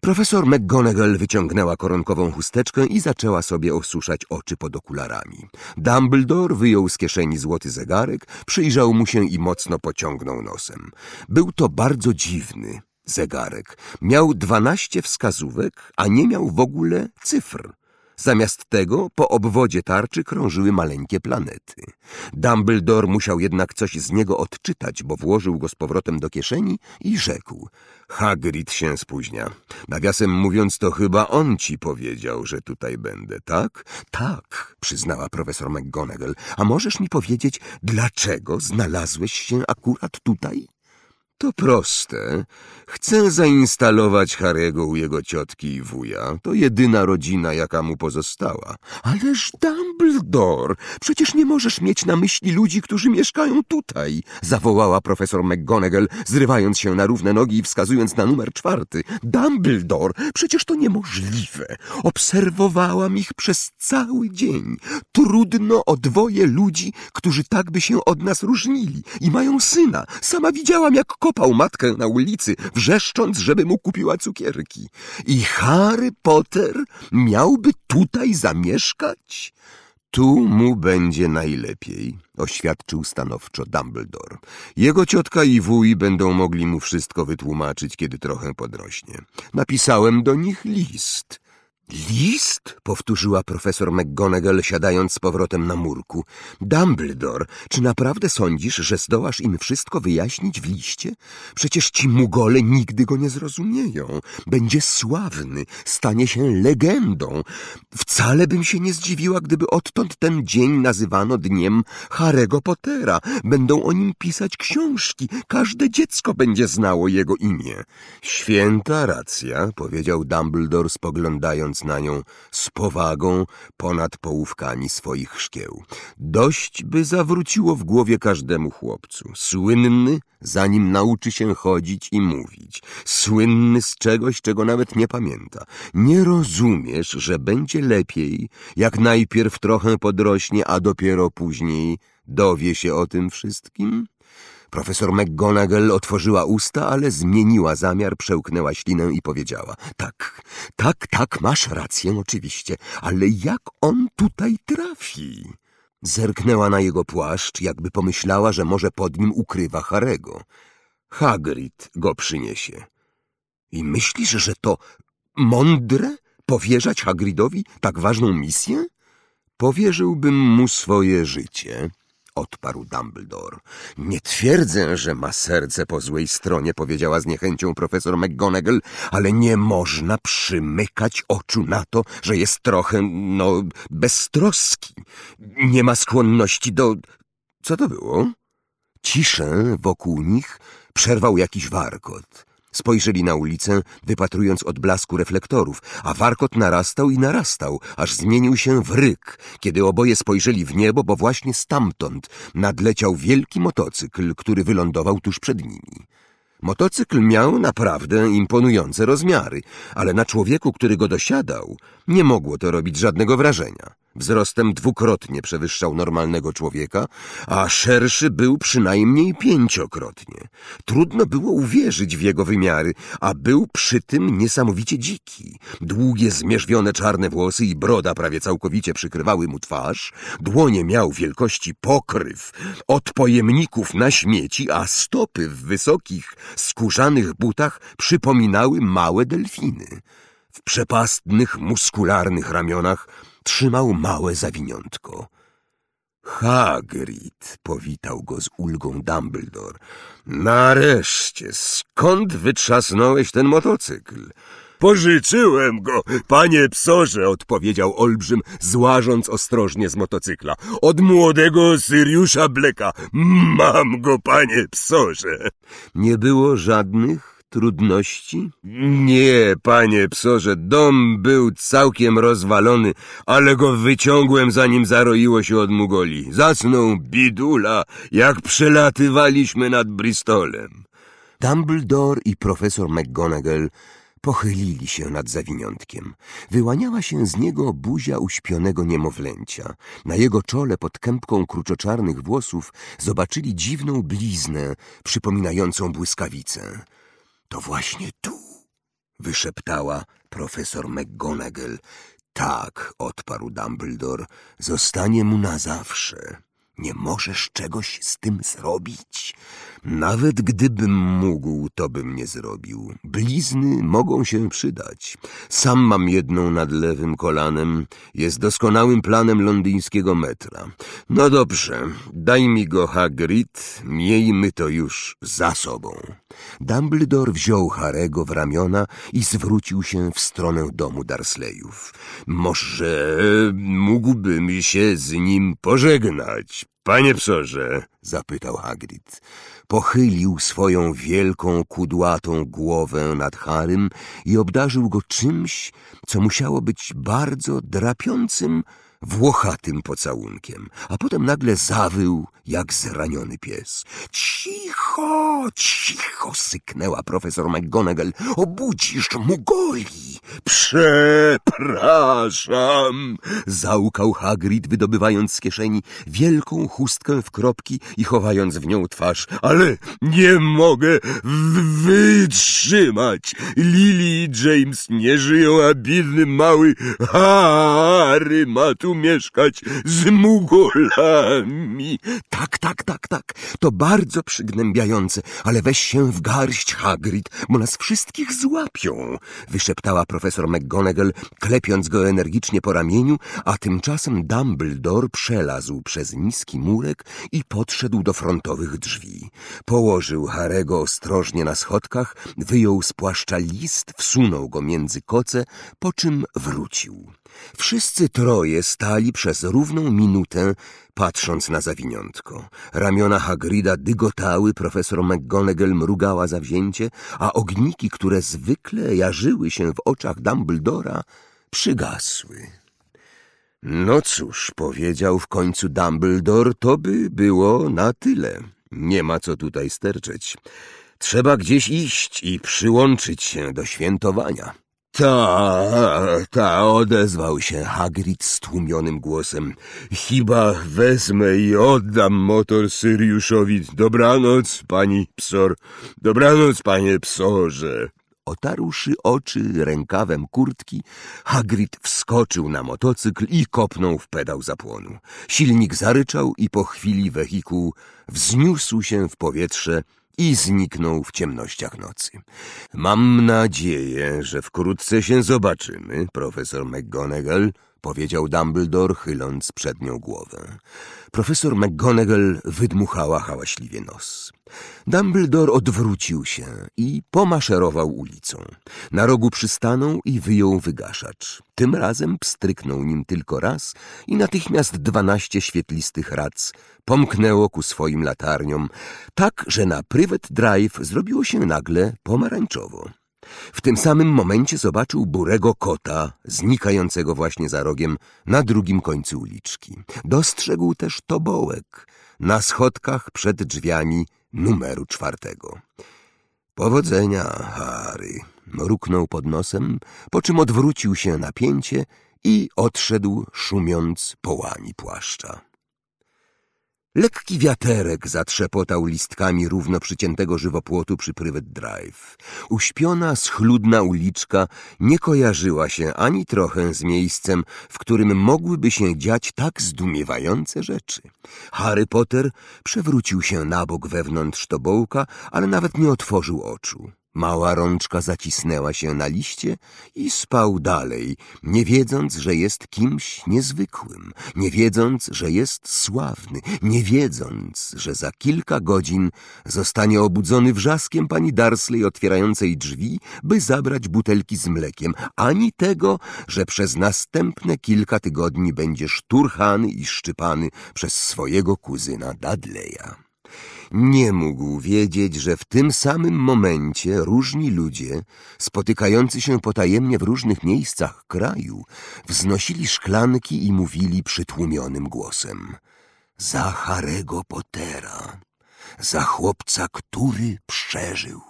Profesor McGonagall wyciągnęła koronkową chusteczkę i zaczęła sobie osuszać oczy pod okularami. Dumbledore wyjął z kieszeni złoty zegarek, przyjrzał mu się i mocno pociągnął nosem. Był to bardzo dziwny zegarek. Miał dwanaście wskazówek, a nie miał w ogóle cyfr. Zamiast tego po obwodzie tarczy krążyły maleńkie planety. Dumbledore musiał jednak coś z niego odczytać, bo włożył go z powrotem do kieszeni i rzekł. Hagrid się spóźnia. Nawiasem mówiąc, to chyba on ci powiedział, że tutaj będę, tak? Tak, przyznała profesor McGonagall. A możesz mi powiedzieć, dlaczego znalazłeś się akurat tutaj? To proste. Chcę zainstalować Harego u jego ciotki i wuja. To jedyna rodzina, jaka mu pozostała. Ależ Dumbledore, przecież nie możesz mieć na myśli ludzi, którzy mieszkają tutaj, zawołała profesor McGonagall, zrywając się na równe nogi i wskazując na numer czwarty. Dumbledore, przecież to niemożliwe. Obserwowałam ich przez cały dzień. Trudno o dwoje ludzi, którzy tak by się od nas różnili i mają syna. Sama widziałam, jak kopał matkę na ulicy, wrzeszcząc, żeby mu kupiła cukierki. I Harry Potter miałby tutaj zamieszkać? Tu mu będzie najlepiej, oświadczył stanowczo Dumbledore. Jego ciotka i wuj będą mogli mu wszystko wytłumaczyć, kiedy trochę podrośnie. Napisałem do nich list. List? powtórzyła profesor McGonagall, siadając z powrotem na murku. Dumbledore, czy naprawdę sądzisz, że zdołasz im wszystko wyjaśnić w liście? Przecież ci mugole nigdy go nie zrozumieją. Będzie sławny, stanie się legendą. Wcale bym się nie zdziwiła, gdyby odtąd ten dzień nazywano dniem Harry'ego Pottera. Będą o nim pisać książki. Każde dziecko będzie znało jego imię. Święta racja, powiedział Dumbledore, spoglądając na nią z powagą ponad połówkami swoich szkieł. Dość by zawróciło w głowie każdemu chłopcu. Słynny, zanim nauczy się chodzić i mówić. Słynny z czegoś, czego nawet nie pamięta. Nie rozumiesz, że będzie lepiej, jak najpierw trochę podrośnie, a dopiero później dowie się o tym wszystkim? Profesor McGonagall otworzyła usta, ale zmieniła zamiar, przełknęła ślinę i powiedziała Tak, tak, tak, masz rację oczywiście, ale jak on tutaj trafi? Zerknęła na jego płaszcz, jakby pomyślała, że może pod nim ukrywa Harego. Hagrid go przyniesie. I myślisz, że to mądre powierzać Hagridowi tak ważną misję? Powierzyłbym mu swoje życie, odparł Dumbledore. Nie twierdzę, że ma serce po złej stronie, powiedziała z niechęcią profesor McGonagall, ale nie można przymykać oczu na to, że jest trochę, no, beztroski. Nie ma skłonności do... Co to było? Ciszę wokół nich przerwał jakiś warkot. Spojrzeli na ulicę, wypatrując odblasku reflektorów, a warkot narastał i narastał, aż zmienił się w ryk, kiedy oboje spojrzeli w niebo, bo właśnie stamtąd nadleciał wielki motocykl, który wylądował tuż przed nimi. Motocykl miał naprawdę imponujące rozmiary, ale na człowieku, który go dosiadał, nie mogło to robić żadnego wrażenia. Wzrostem dwukrotnie przewyższał normalnego człowieka, a szerszy był przynajmniej pięciokrotnie. Trudno było uwierzyć w jego wymiary, a był przy tym niesamowicie dziki. Długie, zmierzwione czarne włosy i broda prawie całkowicie przykrywały mu twarz, dłonie miał wielkości pokryw, od pojemników na śmieci, a stopy w wysokich, skórzanych butach przypominały małe delfiny. W przepastnych, muskularnych ramionach trzymał małe zawiniątko. Hagrid, powitał go z ulgą Dumbledore. Nareszcie, skąd wytrzasnąłeś ten motocykl? Pożyczyłem go, panie psorze, odpowiedział Olbrzym, złażąc ostrożnie z motocykla. Od młodego Syriusza Bleka. Mam go, panie psorze. Nie było żadnych trudności? Nie, panie psorze, dom był całkiem rozwalony, ale go wyciągłem zanim zaroiło się od mugoli. Zasnął bidula, jak przelatywaliśmy nad Bristolem. Dumbledore i profesor McGonagall pochylili się nad zawiniątkiem. Wyłaniała się z niego buzia uśpionego niemowlęcia. Na jego czole pod kępką kruczoczarnych włosów zobaczyli dziwną bliznę przypominającą błyskawicę. To właśnie tu, wyszeptała profesor McGonagall. Tak, odparł Dumbledore, zostanie mu na zawsze. Nie możesz czegoś z tym zrobić? Nawet gdybym mógł, to bym nie zrobił. Blizny mogą się przydać. Sam mam jedną nad lewym kolanem. Jest doskonałym planem londyńskiego metra. No dobrze, daj mi go, Hagrid. Miejmy to już za sobą. Dumbledore wziął Harego w ramiona i zwrócił się w stronę domu Darsleyów. Może mógłbym się z nim pożegnać, panie psorze? zapytał Hagrid. Pochylił swoją wielką, kudłatą głowę nad Harym i obdarzył go czymś, co musiało być bardzo drapiącym, włochatym pocałunkiem, a potem nagle zawył jak zraniony pies. Cicho, cicho, syknęła profesor McGonagall. Obudzisz mu goli. Przepraszam, załkał Hagrid, wydobywając z kieszeni wielką chustkę w kropki i chowając w nią twarz. Ale nie mogę wytrzymać. Lily i James nie żyją, a biedny mały Harry ma tu mieszkać z mugolami. Tak, tak, tak, tak. To bardzo przygnębiające, ale weź się w garść, Hagrid, bo nas wszystkich złapią, wyszeptała profesor McGonagall, klepiąc go energicznie po ramieniu, a tymczasem Dumbledore przelazł przez niski murek i podszedł do frontowych drzwi. Położył Harego ostrożnie na schodkach, wyjął z płaszcza list, wsunął go między koce, po czym wrócił. Wszyscy troje stali przez równą minutę, patrząc na zawiniątko. Ramiona Hagrida dygotały, profesor McGonagall mrugała zawzięcie, a ogniki, które zwykle jarzyły się w oczach Dumbledora, przygasły. No cóż, powiedział w końcu Dumbledore, to by było na tyle. Nie ma co tutaj sterczeć. Trzeba gdzieś iść i przyłączyć się do świętowania. Ta, ta, odezwał się Hagrid stłumionym głosem. Chyba wezmę i oddam motor Syriuszowi. Dobranoc, pani psor. Dobranoc, panie psorze. Otarłszy oczy rękawem kurtki, Hagrid wskoczył na motocykl i kopnął w pedał zapłonu. Silnik zaryczał i po chwili wehikuł wzniósł się w powietrze i zniknął w ciemnościach nocy. Mam nadzieję, że wkrótce się zobaczymy, profesor McGonagall, powiedział Dumbledore, chyląc przednią głowę. Profesor McGonagall wydmuchała hałaśliwie nos. Dumbledore odwrócił się i pomaszerował ulicą. Na rogu przystanął i wyjął wygaszacz. Tym razem pstryknął nim tylko raz i natychmiast dwanaście świetlistych rac pomknęło ku swoim latarniom, tak, że na Private Drive zrobiło się nagle pomarańczowo. W tym samym momencie zobaczył burego kota, znikającego właśnie za rogiem na drugim końcu uliczki. Dostrzegł też tobołek na schodkach przed drzwiami numeru czwartego. Powodzenia, Harry, mruknął pod nosem, po czym odwrócił się na pięcie i odszedł, szumiąc połami płaszcza. Lekki wiaterek zatrzepotał listkami równo przyciętego żywopłotu przy Private Drive. Uśpiona, schludna uliczka nie kojarzyła się ani trochę z miejscem, w którym mogłyby się dziać tak zdumiewające rzeczy. Harry Potter przewrócił się na bok wewnątrz tobołka, ale nawet nie otworzył oczu. Mała rączka zacisnęła się na liście i spał dalej, nie wiedząc, że jest kimś niezwykłym, nie wiedząc, że jest sławny, nie wiedząc, że za kilka godzin zostanie obudzony wrzaskiem pani Darsley otwierającej drzwi, by zabrać butelki z mlekiem, ani tego, że przez następne kilka tygodni będzie szturchany i szczypany przez swojego kuzyna Dudleya. Nie mógł wiedzieć, że w tym samym momencie różni ludzie, spotykający się potajemnie w różnych miejscach kraju, wznosili szklanki i mówili przytłumionym głosem. Za Harego Pottera, za chłopca, który przeżył.